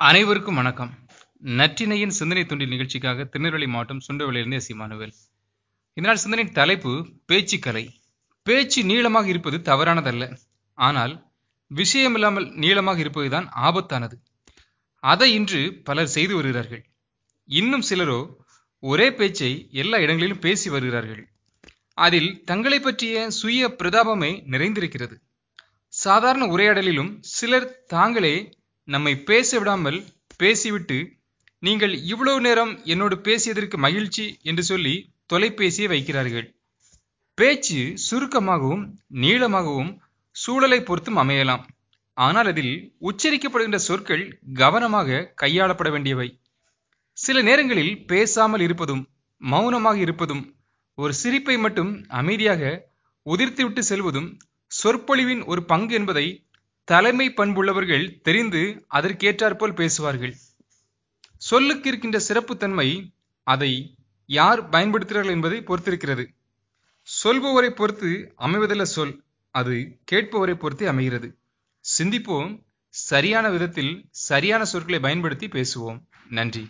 அனைவருக்கும் வணக்கம். நற்றினையின் சிந்தனை தொண்டில் நிகழ்ச்சிக்காக திருநெல்வேலி மாவட்டம் சுண்டவளியிலிருந்து எஸ் இமானுவேல் சிந்தனையின் தலைப்பு பேச்சுக்கலை. பேச்சு நீளமாக இருப்பது தவறானதல்ல. ஆனால் விஷயமில்லாமல் நீளமாக இருப்பதுதான் ஆபத்தானது. அதை இன்று பலர் செய்து வருகிறார்கள். இன்னும் சிலரோ ஒரே பேச்சை எல்லா இடங்களிலும் பேசி வருகிறார்கள். அதில் தங்களை பற்றிய சுய பிரதாபமே நிறைந்திருக்கிறது. சாதாரண உரையாடலிலும் சிலர் தாங்களே நம்மை பேச விடாமல் பேசிவிட்டு நீங்கள் இவ்வளவு நேரம் என்னோடு பேசியதற்கு மகிழ்ச்சி என்று சொல்லி தொலைபேசியை வைக்கிறார்கள். பேச்சு சுருக்கமாகவும் நீளமாகவும் சூழலை பொறுத்தும் அமையலாம். ஆனால் அதில் உச்சரிக்கப்படுகின்ற சொற்கள் கவனமாக கையாளப்பட வேண்டியவை. சில நேரங்களில் பேசாமல் இருப்பதும் மௌனமாக இருப்பதும் ஒரு சிரிப்பை மட்டும் அமைதியாக உதிர்த்துவிட்டு செல்வதும் சொற்பொழிவின் ஒரு பங்கு என்பதை தலைமை பண்புள்ளவர்கள் தெரிந்து அதற்கேற்றாற்போல் பேசுவார்கள். சொல்லுக்கு இருக்கின்ற சிறப்புத்தன்மை அதை யார் பயன்படுத்துகிறார்கள் என்பதை பொறுத்திருக்கிறது. சொல்பவரை பொறுத்து அமைவதல்ல சொல் அது கேட்பவரை பொறுத்து அமைகிறது. சிந்திப்போம் சரியான விதத்தில் சரியான சொற்களை பயன்படுத்தி பேசுவோம். நன்றி.